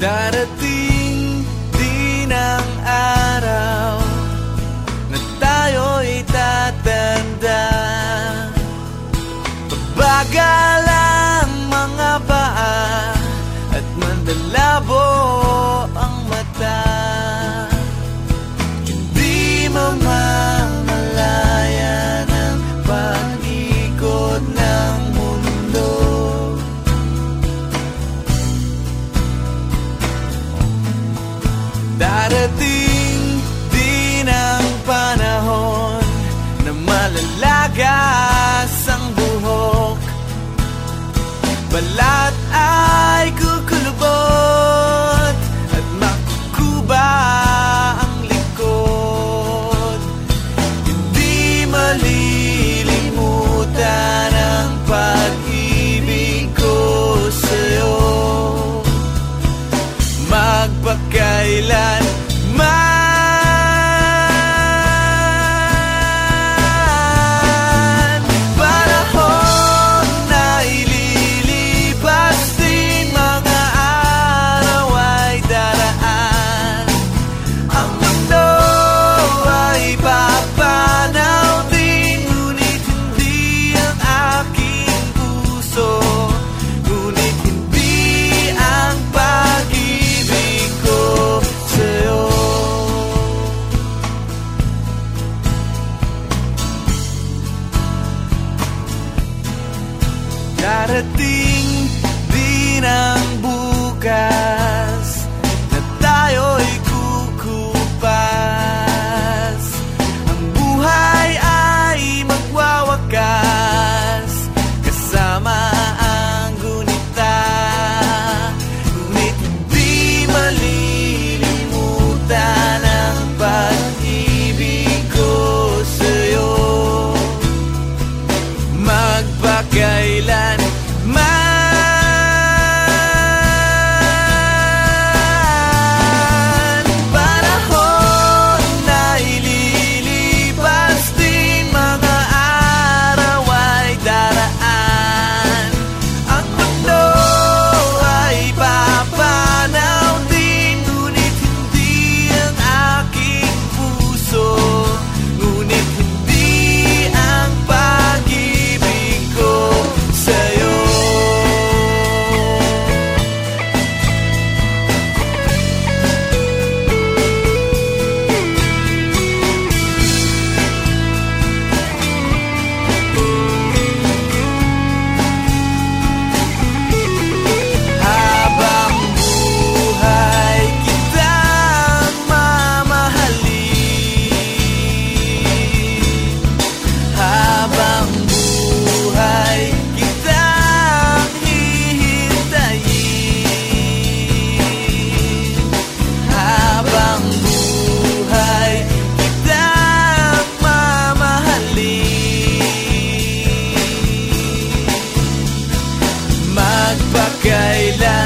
Da da. Darating din ang panahon Na malalagas ang buhok. Balad geiler